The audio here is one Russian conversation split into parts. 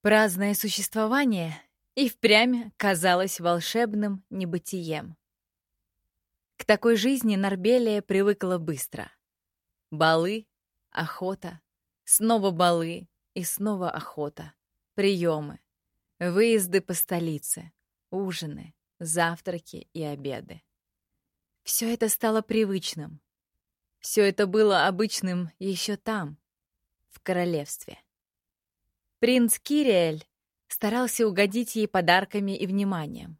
Праздное существование и впрямь казалось волшебным небытием. К такой жизни Нарбелия привыкла быстро. Балы, охота, снова балы и снова охота, приемы, выезды по столице, ужины, завтраки и обеды. Все это стало привычным. Все это было обычным еще там, в королевстве. Принц Кириэль старался угодить ей подарками и вниманием.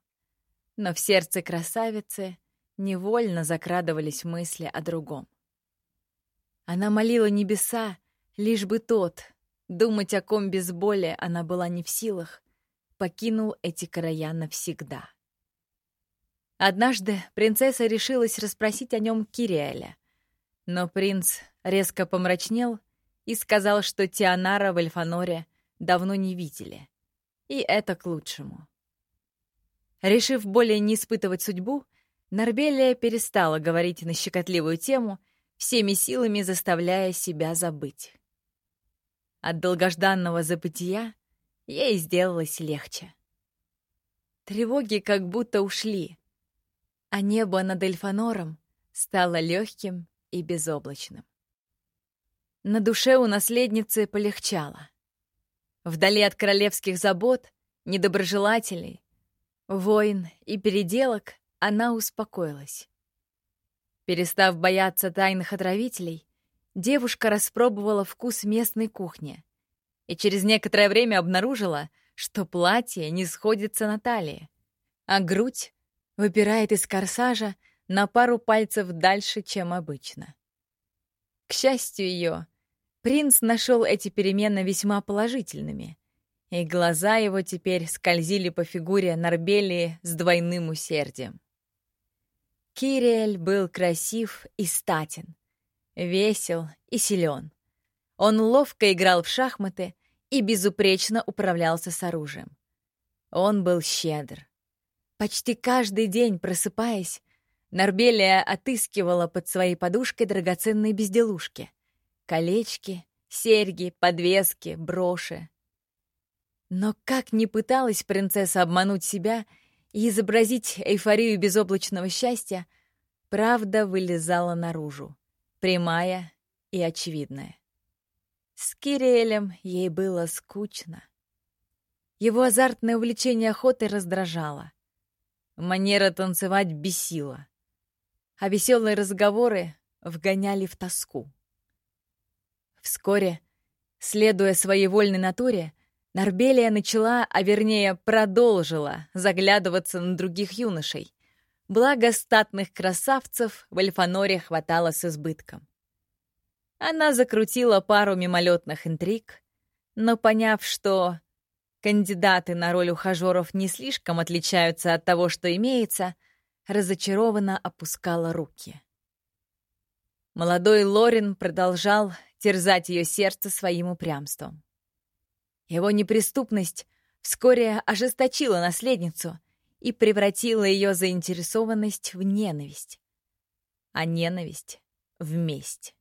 Но в сердце красавицы невольно закрадывались мысли о другом. Она молила небеса, лишь бы тот, думать о ком без боли она была не в силах, покинул эти края навсегда. Однажды принцесса решилась расспросить о нем Кириэля, но принц резко помрачнел и сказал, что Тианара в Эльфаноре давно не видели. И это к лучшему. Решив более не испытывать судьбу, Нарбелия перестала говорить на щекотливую тему, всеми силами заставляя себя забыть. От долгожданного забытия ей сделалось легче. Тревоги как будто ушли, а небо над Эльфанором стало легким и безоблачным. На душе у наследницы полегчало. Вдали от королевских забот, недоброжелателей, войн и переделок она успокоилась. Перестав бояться тайных отравителей, девушка распробовала вкус местной кухни и через некоторое время обнаружила, что платье не сходится на талии, а грудь выпирает из корсажа на пару пальцев дальше, чем обычно. К счастью ее, Принц нашел эти перемены весьма положительными, и глаза его теперь скользили по фигуре Нарбелии с двойным усердием. Кириэль был красив и статен, весел и силен. Он ловко играл в шахматы и безупречно управлялся с оружием. Он был щедр. Почти каждый день, просыпаясь, Нарбелия отыскивала под своей подушкой драгоценные безделушки — Колечки, серьги, подвески, броши. Но как ни пыталась принцесса обмануть себя и изобразить эйфорию безоблачного счастья, правда вылезала наружу, прямая и очевидная. С Кириэлем ей было скучно. Его азартное увлечение охотой раздражало. Манера танцевать бесила. А веселые разговоры вгоняли в тоску. Вскоре, следуя своей вольной натуре, Нарбелия начала, а вернее продолжила, заглядываться на других юношей. Благо статных красавцев в Альфаноре хватало с избытком. Она закрутила пару мимолетных интриг, но поняв, что кандидаты на роль ухажеров не слишком отличаются от того, что имеется, разочарованно опускала руки. Молодой Лорин продолжал терзать ее сердце своим упрямством. Его неприступность вскоре ожесточила наследницу и превратила ее заинтересованность в ненависть, а ненависть — в месть.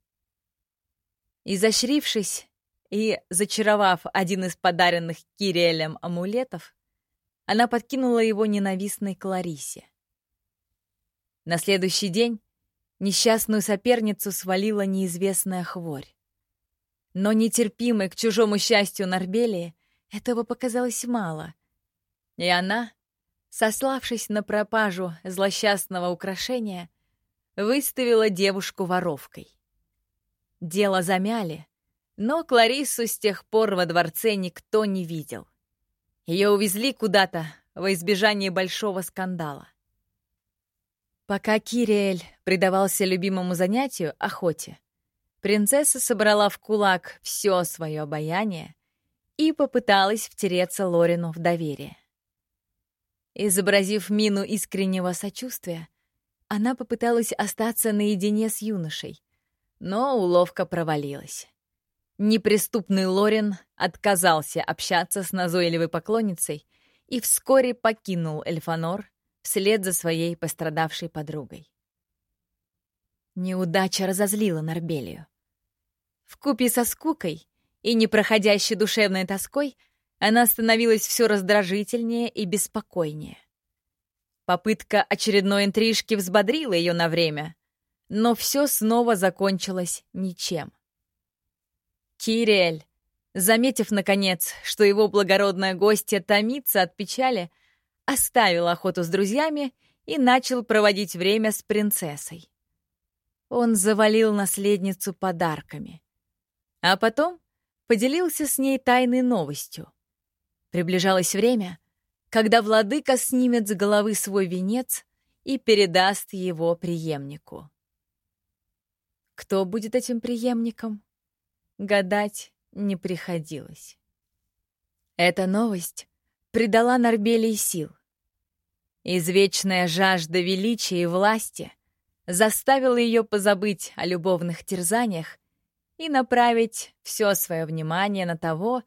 Изощрившись и зачаровав один из подаренных Кириэлем амулетов, она подкинула его ненавистной Кларисе. На следующий день несчастную соперницу свалила неизвестная хворь. Но нетерпимой к чужому счастью Нарбелии этого показалось мало. И она, сославшись на пропажу злосчастного украшения, выставила девушку воровкой. Дело замяли, но Клариссу с тех пор во дворце никто не видел. Ее увезли куда-то во избежание большого скандала. Пока Кириэль предавался любимому занятию — охоте, Принцесса собрала в кулак все свое обаяние и попыталась втереться Лорину в доверие. Изобразив мину искреннего сочувствия, она попыталась остаться наедине с юношей, но уловка провалилась. Неприступный Лорин отказался общаться с назойливой поклонницей и вскоре покинул Эльфанор вслед за своей пострадавшей подругой. Неудача разозлила Нарбелию. В купе со скукой и непроходящей душевной тоской она становилась все раздражительнее и беспокойнее. Попытка очередной интрижки взбодрила ее на время, но все снова закончилось ничем. Кириэль, заметив, наконец, что его благородная гостья томится от печали, оставил охоту с друзьями и начал проводить время с принцессой. Он завалил наследницу подарками. А потом поделился с ней тайной новостью. Приближалось время, когда владыка снимет с головы свой венец и передаст его преемнику. Кто будет этим преемником? Гадать не приходилось. Эта новость придала Нарбелии сил. Извечная жажда величия и власти заставила ее позабыть о любовных терзаниях и направить все свое внимание на того,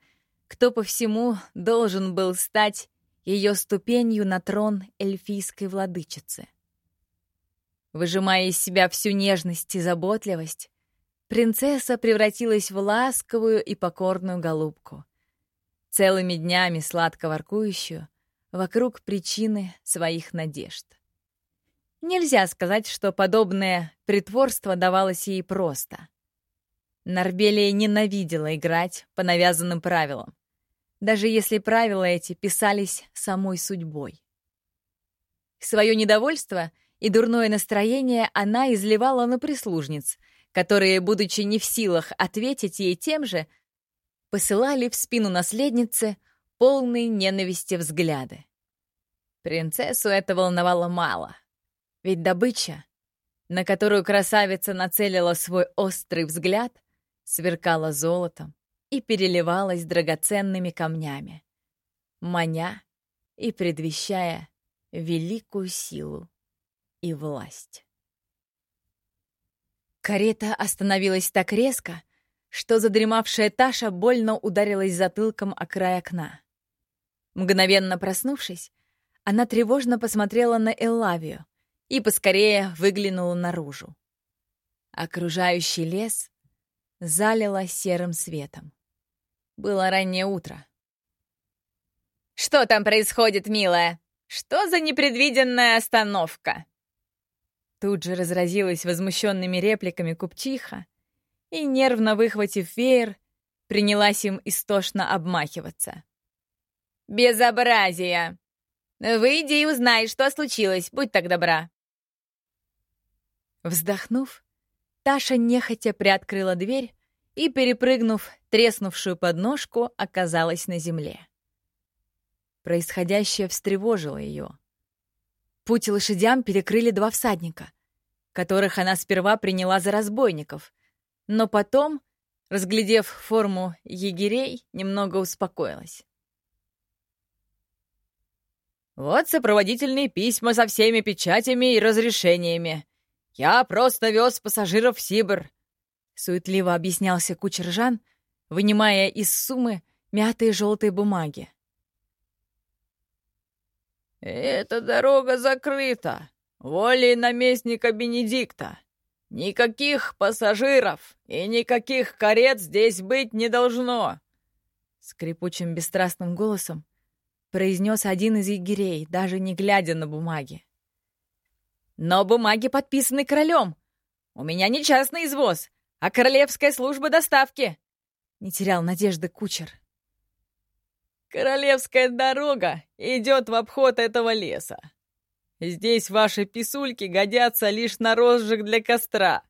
кто по всему должен был стать ее ступенью на трон эльфийской владычицы. Выжимая из себя всю нежность и заботливость, принцесса превратилась в ласковую и покорную голубку, целыми днями сладко воркующую, вокруг причины своих надежд. Нельзя сказать, что подобное притворство давалось ей просто. Нарбелия ненавидела играть по навязанным правилам, даже если правила эти писались самой судьбой. Свое недовольство и дурное настроение она изливала на прислужниц, которые, будучи не в силах ответить ей тем же, посылали в спину наследницы — полные ненависти взгляды. Принцессу это волновало мало, ведь добыча, на которую красавица нацелила свой острый взгляд, сверкала золотом и переливалась драгоценными камнями, маня и предвещая великую силу и власть. Карета остановилась так резко, что задремавшая Таша больно ударилась затылком о край окна. Мгновенно проснувшись, она тревожно посмотрела на Эллавию и поскорее выглянула наружу. Окружающий лес залило серым светом. Было раннее утро. «Что там происходит, милая? Что за непредвиденная остановка?» Тут же разразилась возмущенными репликами купчиха и, нервно выхватив веер, принялась им истошно обмахиваться. «Безобразие! Выйди и узнай, что случилось, будь так добра!» Вздохнув, Таша нехотя приоткрыла дверь и, перепрыгнув треснувшую подножку, оказалась на земле. Происходящее встревожило ее. Путь лошадям перекрыли два всадника, которых она сперва приняла за разбойников, но потом, разглядев форму егерей, немного успокоилась. Вот сопроводительные письма со всеми печатями и разрешениями. Я просто вез пассажиров в Сибр. Суетливо объяснялся кучер Жан, вынимая из суммы мятые желтые бумаги. «Эта дорога закрыта. Волей наместника Бенедикта. Никаких пассажиров и никаких карет здесь быть не должно!» Скрипучим бесстрастным голосом произнес один из егерей, даже не глядя на бумаги. «Но бумаги подписаны королем. У меня не частный извоз, а королевская служба доставки!» Не терял надежды кучер. «Королевская дорога идет в обход этого леса. Здесь ваши писульки годятся лишь на розжиг для костра!»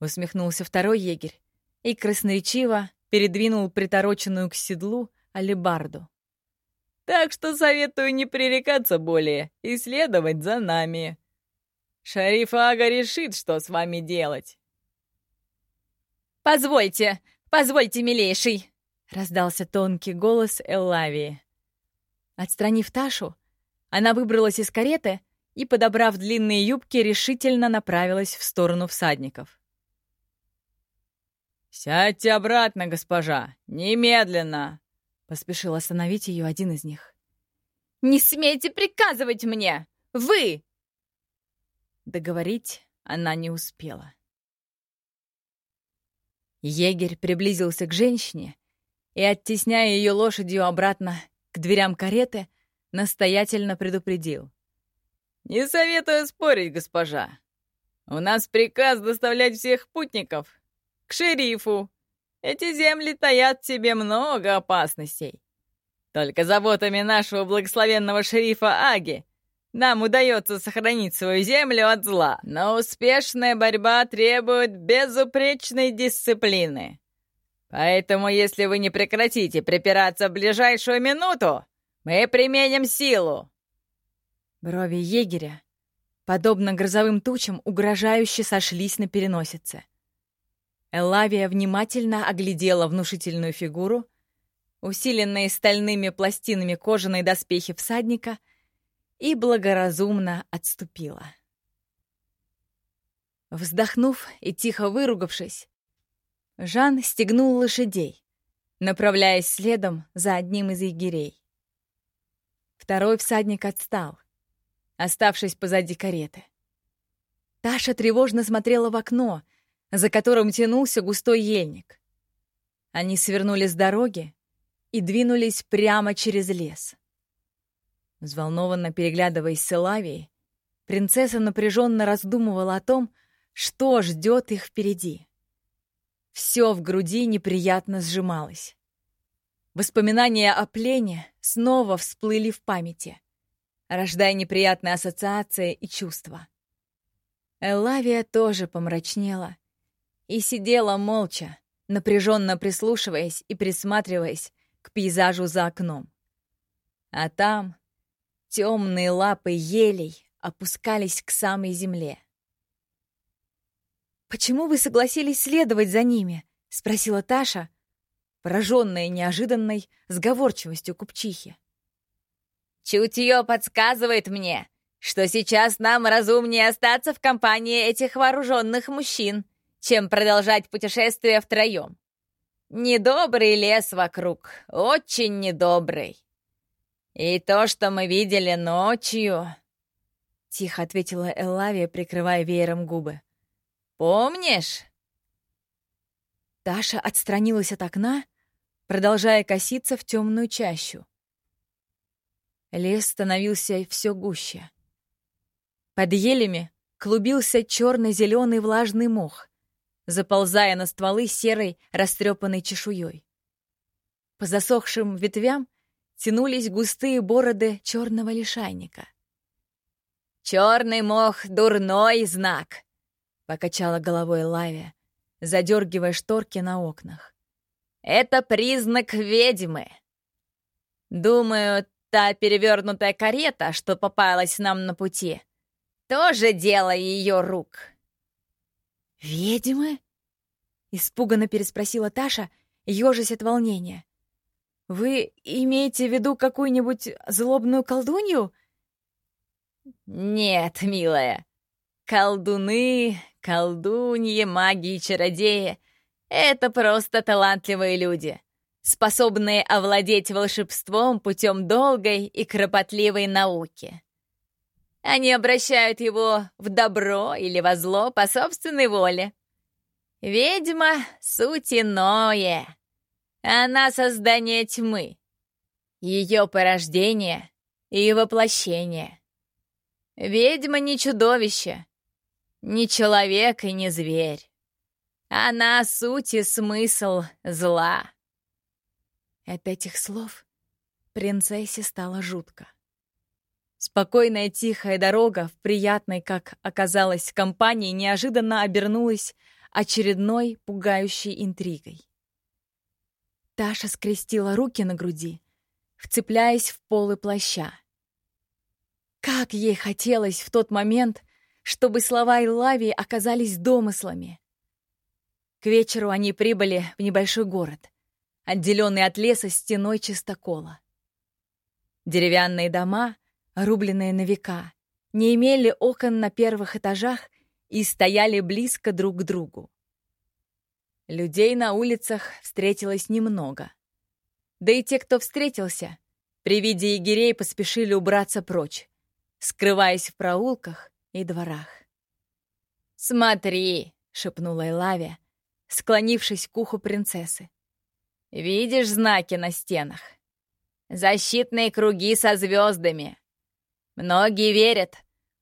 Усмехнулся второй егерь и красноречиво передвинул притороченную к седлу алебарду. Так что советую не пререкаться более и следовать за нами. Шариф Ага решит, что с вами делать. «Позвольте, позвольте, милейший!» — раздался тонкий голос Эллавии. Отстранив Ташу, она выбралась из кареты и, подобрав длинные юбки, решительно направилась в сторону всадников. «Сядьте обратно, госпожа! Немедленно!» Поспешил остановить ее один из них. «Не смейте приказывать мне! Вы!» Договорить она не успела. Егерь приблизился к женщине и, оттесняя ее лошадью обратно к дверям кареты, настоятельно предупредил. «Не советую спорить, госпожа. У нас приказ доставлять всех путников к шерифу. Эти земли таят в себе много опасностей. Только заботами нашего благословенного шерифа Аги нам удается сохранить свою землю от зла, но успешная борьба требует безупречной дисциплины. Поэтому, если вы не прекратите припираться в ближайшую минуту, мы применим силу!» Брови егеря, подобно грозовым тучам, угрожающе сошлись на переносице. Элавия внимательно оглядела внушительную фигуру, усиленные стальными пластинами кожаной доспехи всадника, и благоразумно отступила. Вздохнув и тихо выругавшись, Жан стегнул лошадей, направляясь следом за одним из егерей. Второй всадник отстал, оставшись позади кареты. Таша тревожно смотрела в окно, за которым тянулся густой ельник. Они свернули с дороги и двинулись прямо через лес. Взволнованно переглядываясь с Элавией, принцесса напряженно раздумывала о том, что ждет их впереди. Все в груди неприятно сжималось. Воспоминания о плене снова всплыли в памяти, рождая неприятные ассоциации и чувства. Элавия тоже помрачнела и сидела молча, напряженно прислушиваясь и присматриваясь к пейзажу за окном. А там темные лапы елей опускались к самой земле. «Почему вы согласились следовать за ними?» — спросила Таша, пораженная неожиданной сговорчивостью купчихи. «Чутье подсказывает мне, что сейчас нам разумнее остаться в компании этих вооруженных мужчин, чем продолжать путешествие втроем. Недобрый лес вокруг, очень недобрый. И то, что мы видели ночью...» — тихо ответила Эллавия, прикрывая веером губы. Помнишь?» Таша отстранилась от окна, продолжая коситься в темную чащу. Лес становился все гуще. Под елями клубился черно-зеленый влажный мох, заползая на стволы серой растрепанной чешуей. По засохшим ветвям тянулись густые бороды черного лишайника. «Черный мох — дурной знак!» Покачала головой Лавия, задергивая шторки на окнах. «Это признак ведьмы. Думаю, та перевернутая карета, что попалась нам на пути, тоже дело ее рук». «Ведьмы?» — испуганно переспросила Таша, ежась от волнения. «Вы имеете в виду какую-нибудь злобную колдунью?» «Нет, милая. Колдуны, Колдуньи, маги и чародеи — это просто талантливые люди, способные овладеть волшебством путем долгой и кропотливой науки. Они обращают его в добро или во зло по собственной воле. Ведьма — суть иное. Она — создание тьмы. Ее порождение и воплощение. Ведьма не чудовище, не человек и не зверь. Она суть и смысл зла. От этих слов принцессе стало жутко. Спокойная тихая дорога в приятной, как оказалось, компании неожиданно обернулась очередной пугающей интригой. Таша скрестила руки на груди, вцепляясь в полы плаща. Как ей хотелось в тот момент чтобы слова Илавии оказались домыслами. К вечеру они прибыли в небольшой город, отделенный от леса стеной чистокола. Деревянные дома, рубленные на века, не имели окон на первых этажах и стояли близко друг к другу. Людей на улицах встретилось немного. Да и те, кто встретился, при виде егерей поспешили убраться прочь, скрываясь в проулках и дворах. «Смотри!» — шепнула Элавия, склонившись к уху принцессы. Видишь знаки на стенах? Защитные круги со звездами. Многие верят,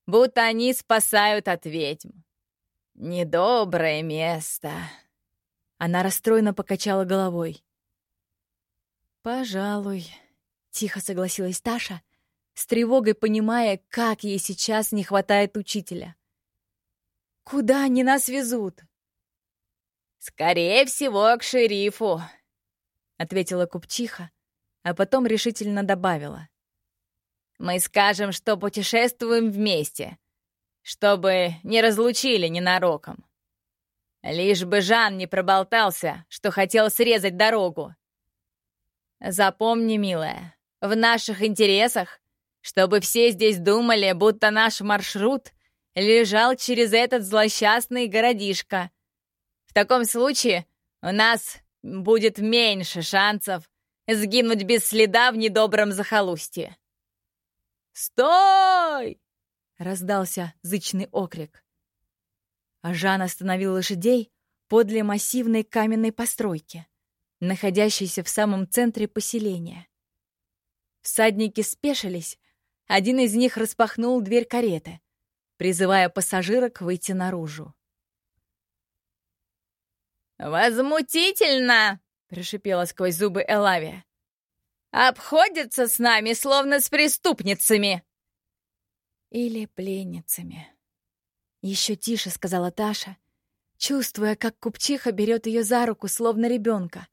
будто они спасают от ведьм. Недоброе место. Она расстроенно покачала головой. «Пожалуй», — тихо согласилась Таша, с тревогой понимая, как ей сейчас не хватает учителя. «Куда они нас везут?» «Скорее всего, к шерифу», — ответила купчиха, а потом решительно добавила. «Мы скажем, что путешествуем вместе, чтобы не разлучили ненароком. Лишь бы Жан не проболтался, что хотел срезать дорогу. Запомни, милая, в наших интересах, чтобы все здесь думали, будто наш маршрут лежал через этот злосчастный городишко. В таком случае у нас будет меньше шансов сгинуть без следа в недобром захолустье. «Стой!» — раздался зычный окрик. А Жан остановил лошадей подле массивной каменной постройки, находящейся в самом центре поселения. Всадники спешились, один из них распахнул дверь кареты, призывая пассажирок выйти наружу. «Возмутительно!» — прошипела сквозь зубы Элавия. «Обходятся с нами, словно с преступницами!» «Или пленницами», — еще тише сказала Таша, чувствуя, как купчиха берет ее за руку, словно ребенка,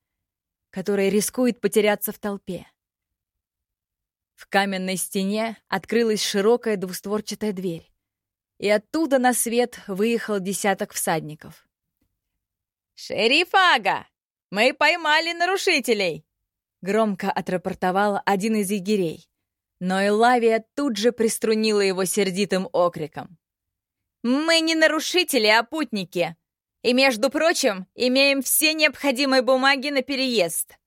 который рискует потеряться в толпе. В каменной стене открылась широкая двустворчатая дверь, и оттуда на свет выехал десяток всадников. «Шериф Ага, мы поймали нарушителей!» Громко отрапортовал один из егерей, но Элавия тут же приструнила его сердитым окриком. «Мы не нарушители, а путники. И, между прочим, имеем все необходимые бумаги на переезд.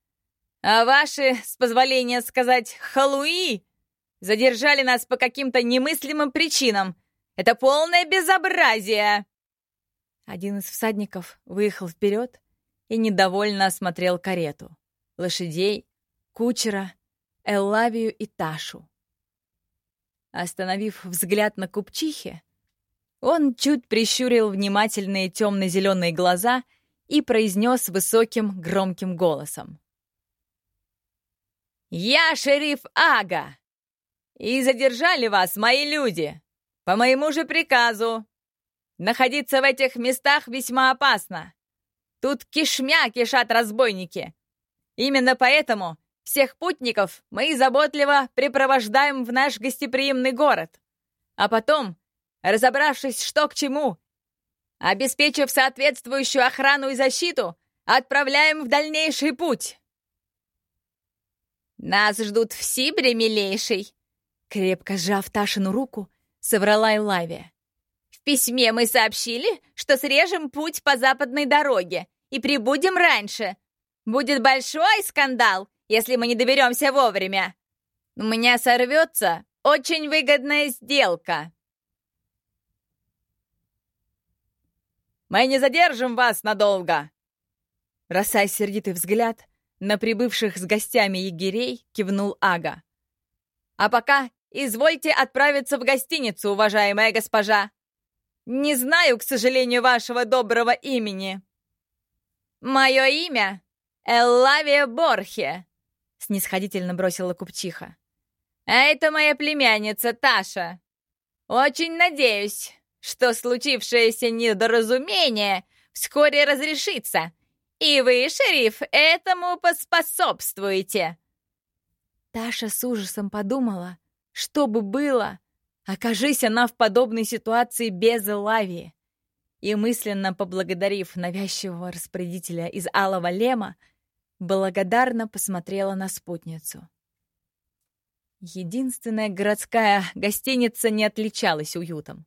А ваши, с позволения сказать, халуи, задержали нас по каким-то немыслимым причинам. Это полное безобразие!» Один из всадников выехал вперед и недовольно осмотрел карету, лошадей, кучера, Эллавию и Ташу. Остановив взгляд на купчихе, он чуть прищурил внимательные темно-зеленые глаза и произнес высоким громким голосом. «Я шериф Ага, и задержали вас мои люди, по моему же приказу. Находиться в этих местах весьма опасно. Тут кишмя кишат разбойники. Именно поэтому всех путников мы заботливо припровождаем в наш гостеприимный город. А потом, разобравшись, что к чему, обеспечив соответствующую охрану и защиту, отправляем в дальнейший путь. «Нас ждут в Сибре, милейший!» Крепко сжав Ташину руку, соврала Элавия письме мы сообщили, что срежем путь по западной дороге и прибудем раньше. Будет большой скандал, если мы не доберемся вовремя. У меня сорвется очень выгодная сделка. Мы не задержим вас надолго. Бросая сердитый взгляд на прибывших с гостями егерей, кивнул Ага. А пока извольте отправиться в гостиницу, уважаемая госпожа. Не знаю, к сожалению, вашего доброго имени. Мое имя — Эллавия Борхе, — снисходительно бросила купчиха. А это моя племянница Таша. Очень надеюсь, что случившееся недоразумение вскоре разрешится, и вы, шериф, этому поспособствуете. Таша с ужасом подумала, что бы было, Окажись она в подобной ситуации без Элавии. И мысленно поблагодарив навязчивого распорядителя из Алого Лема, благодарно посмотрела на спутницу. Единственная городская гостиница не отличалась уютом.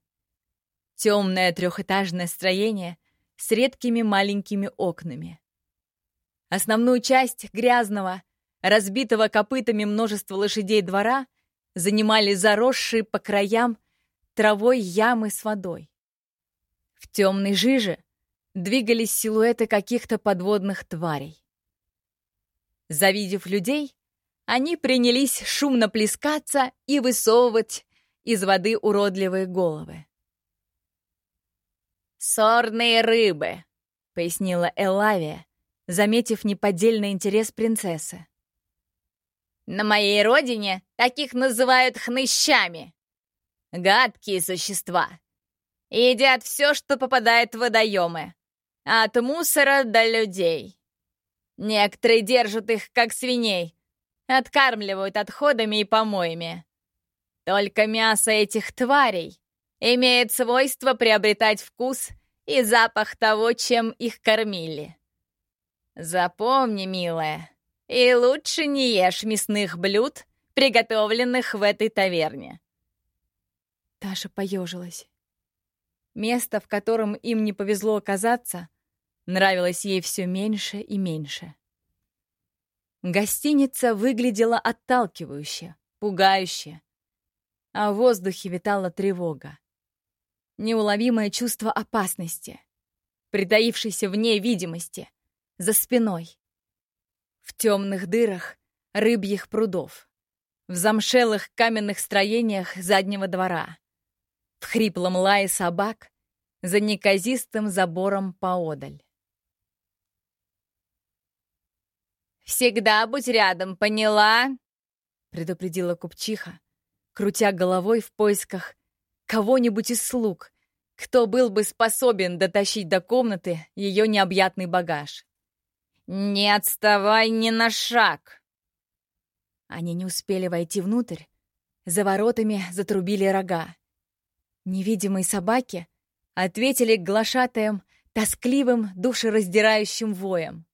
Темное трехэтажное строение с редкими маленькими окнами. Основную часть грязного, разбитого копытами множества лошадей двора — занимали заросшие по краям травой ямы с водой. В темной жиже двигались силуэты каких-то подводных тварей. Завидев людей, они принялись шумно плескаться и высовывать из воды уродливые головы. «Сорные рыбы», — пояснила Элавия, заметив неподдельный интерес принцессы. «На моей родине таких называют хныщами. Гадкие существа. Едят все, что попадает в водоемы. От мусора до людей. Некоторые держат их, как свиней, откармливают отходами и помоями. Только мясо этих тварей имеет свойство приобретать вкус и запах того, чем их кормили. Запомни, милая, и лучше не ешь мясных блюд, приготовленных в этой таверне. Таша поежилась. Место, в котором им не повезло оказаться, нравилось ей все меньше и меньше. Гостиница выглядела отталкивающе, пугающе, а в воздухе витала тревога. Неуловимое чувство опасности, притаившейся вне видимости, за спиной. В темных дырах рыбьих прудов, в замшелых каменных строениях заднего двора, в хриплом лае собак за неказистым забором поодаль. «Всегда будь рядом, поняла?» — предупредила купчиха, крутя головой в поисках кого-нибудь из слуг, кто был бы способен дотащить до комнаты ее необъятный багаж. «Не отставай ни на шаг!» Они не успели войти внутрь, за воротами затрубили рога. Невидимые собаки ответили глашатаем тоскливым, душераздирающим воем.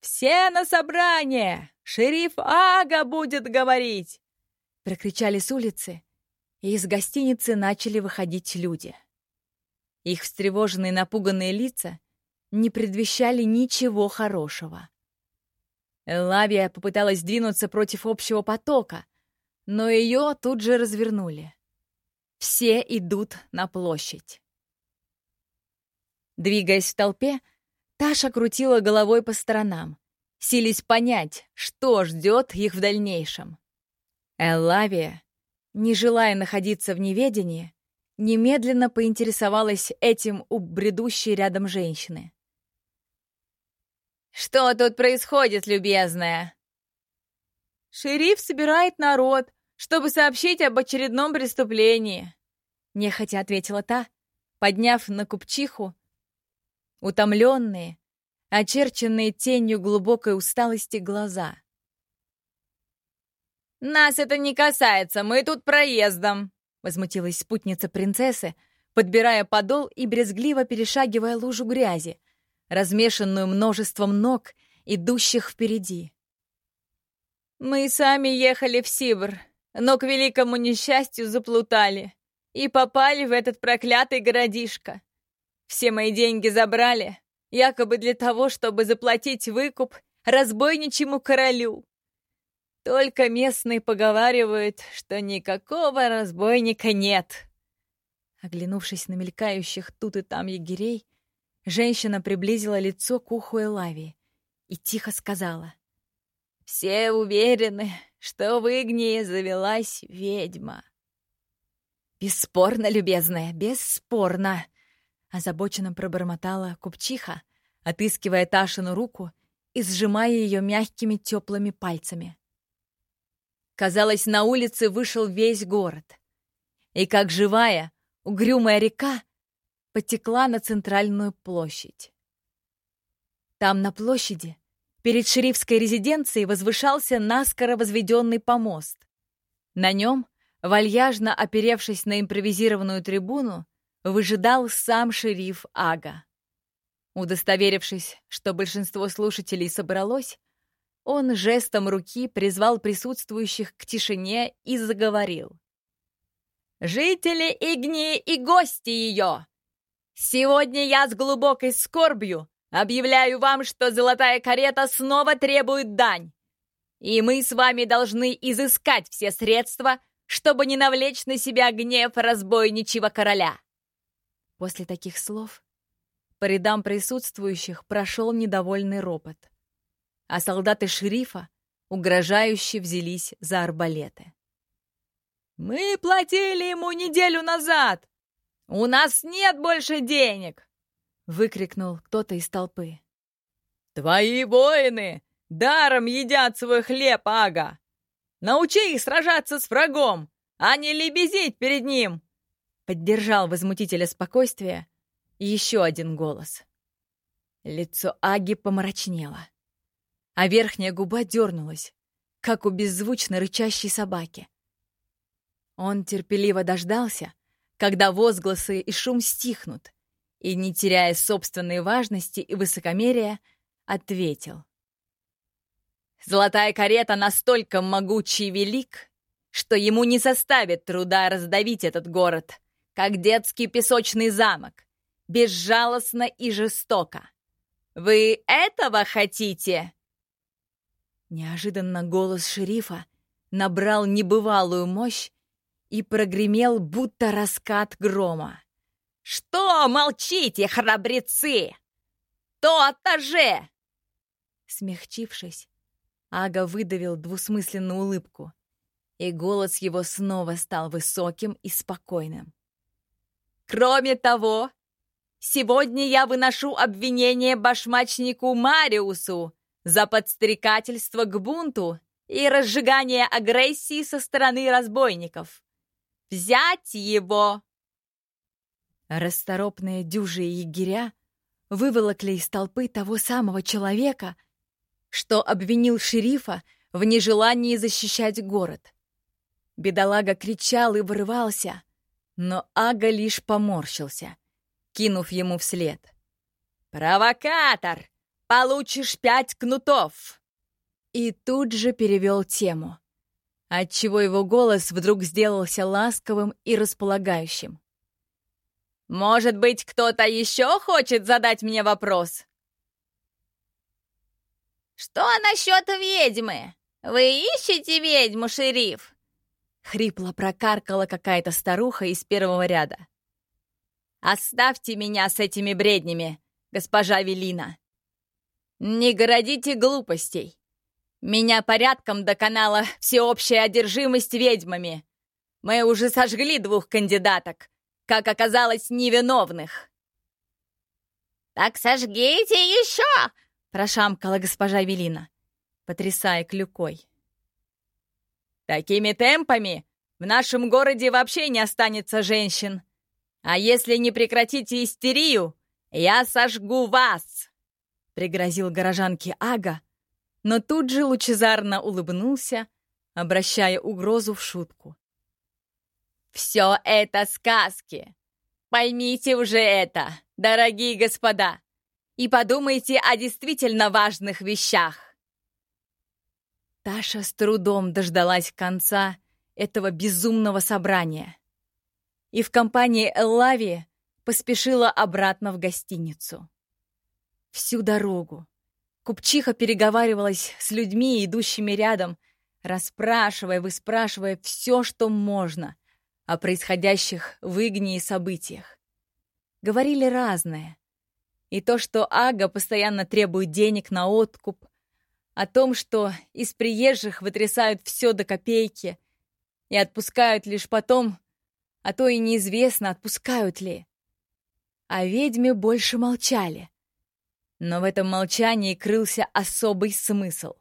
«Все на собрание! Шериф Ага будет говорить!» Прокричали с улицы, и из гостиницы начали выходить люди. Их встревоженные напуганные лица не предвещали ничего хорошего. Лавия попыталась двинуться против общего потока, но ее тут же развернули. Все идут на площадь. Двигаясь в толпе, Таша крутила головой по сторонам, сились понять, что ждет их в дальнейшем. Эллавия, не желая находиться в неведении, немедленно поинтересовалась этим у бредущей рядом женщины. «Что тут происходит, любезная?» «Шериф собирает народ, чтобы сообщить об очередном преступлении», — нехотя ответила та, подняв на купчиху утомленные, очерченные тенью глубокой усталости глаза. «Нас это не касается, мы тут проездом», — возмутилась спутница принцессы, подбирая подол и брезгливо перешагивая лужу грязи, размешанную множеством ног, идущих впереди. «Мы сами ехали в Сибр, но к великому несчастью заплутали и попали в этот проклятый городишко. Все мои деньги забрали, якобы для того, чтобы заплатить выкуп разбойничьему королю. Только местные поговаривают, что никакого разбойника нет. Оглянувшись на мелькающих тут и там егерей, женщина приблизила лицо к уху Элавии и тихо сказала. «Все уверены, что в Игнии завелась ведьма». «Бесспорно, любезная, бесспорно!» Озабоченно пробормотала купчиха, отыскивая Ташину руку и сжимая ее мягкими теплыми пальцами. Казалось, на улице вышел весь город. И как живая, угрюмая река потекла на центральную площадь. Там, на площади, перед шерифской резиденцией возвышался наскоро возведенный помост. На нем, вальяжно оперевшись на импровизированную трибуну, выжидал сам шериф Ага. Удостоверившись, что большинство слушателей собралось, он жестом руки призвал присутствующих к тишине и заговорил. «Жители Игнии и гости ее! Сегодня я с глубокой скорбью объявляю вам, что золотая карета снова требует дань, и мы с вами должны изыскать все средства, чтобы не навлечь на себя гнев разбойничьего короля. После таких слов по рядам присутствующих прошел недовольный ропот. А солдаты шерифа угрожающе взялись за арбалеты. «Мы платили ему неделю назад! У нас нет больше денег!» — выкрикнул кто-то из толпы. «Твои воины даром едят свой хлеб, Ага! Научи их сражаться с врагом, а не лебезить перед ним!» Поддержал возмутителя спокойствия еще один голос. Лицо Аги помрачнело, а верхняя губа дернулась, как у беззвучно рычащей собаки. Он терпеливо дождался, когда возгласы и шум стихнут, и, не теряя собственной важности и высокомерия, ответил. «Золотая карета настолько могучий и велик, что ему не составит труда раздавить этот город, как детский песочный замок, безжалостно и жестоко. Вы этого хотите?» Неожиданно голос шерифа набрал небывалую мощь и прогремел, будто раскат грома. «Что молчите, храбрецы? То-то же!» Смягчившись, Ага выдавил двусмысленную улыбку, и голос его снова стал высоким и спокойным. «Кроме того, сегодня я выношу обвинение башмачнику Мариусу за подстрекательство к бунту и разжигание агрессии со стороны разбойников. Взять его!» Расторопные дюжи и егеря выволокли из толпы того самого человека, что обвинил шерифа в нежелании защищать город. Бедолага кричал и вырывался, но Ага лишь поморщился, кинув ему вслед. «Провокатор! Получишь пять кнутов!» И тут же перевел тему, отчего его голос вдруг сделался ласковым и располагающим. «Может быть, кто-то еще хочет задать мне вопрос?» «Что насчет ведьмы? Вы ищете ведьму, шериф?» Хрипло прокаркала какая-то старуха из первого ряда. «Оставьте меня с этими бреднями, госпожа Велина. Не городите глупостей. Меня порядком доконала всеобщая одержимость ведьмами. Мы уже сожгли двух кандидаток, как оказалось, невиновных. «Так сожгите еще!» — прошамкала госпожа Велина, потрясая клюкой. «Такими темпами в нашем городе вообще не останется женщин. А если не прекратите истерию, я сожгу вас!» — пригрозил горожанке Ага, но тут же лучезарно улыбнулся, обращая угрозу в шутку. «Все это сказки! Поймите уже это, дорогие господа, и подумайте о действительно важных вещах!» Таша с трудом дождалась конца этого безумного собрания и в компании Эллави поспешила обратно в гостиницу. Всю дорогу купчиха переговаривалась с людьми, идущими рядом, расспрашивая, выспрашивая все, что можно о происходящих в Игнии событиях. Говорили разное. И то, что Ага постоянно требует денег на откуп, о том, что из приезжих вытрясают все до копейки и отпускают лишь потом, а то и неизвестно, отпускают ли. А ведьме больше молчали. Но в этом молчании крылся особый смысл.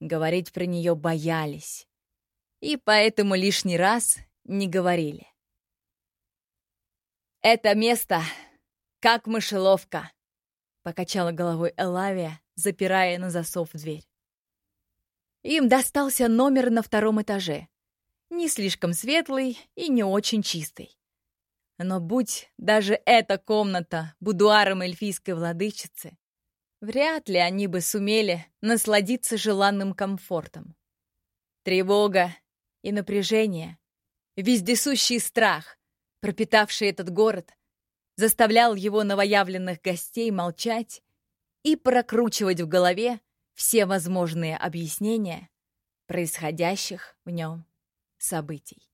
Говорить про нее боялись. И поэтому лишний раз не говорили. «Это место как мышеловка», — покачала головой Элавия, запирая на засов дверь. Им достался номер на втором этаже. Не слишком светлый и не очень чистый. Но будь даже эта комната будуаром эльфийской владычицы, вряд ли они бы сумели насладиться желанным комфортом. Тревога и напряжение, вездесущий страх, пропитавший этот город, заставлял его новоявленных гостей молчать и прокручивать в голове все возможные объяснения происходящих в нем событий.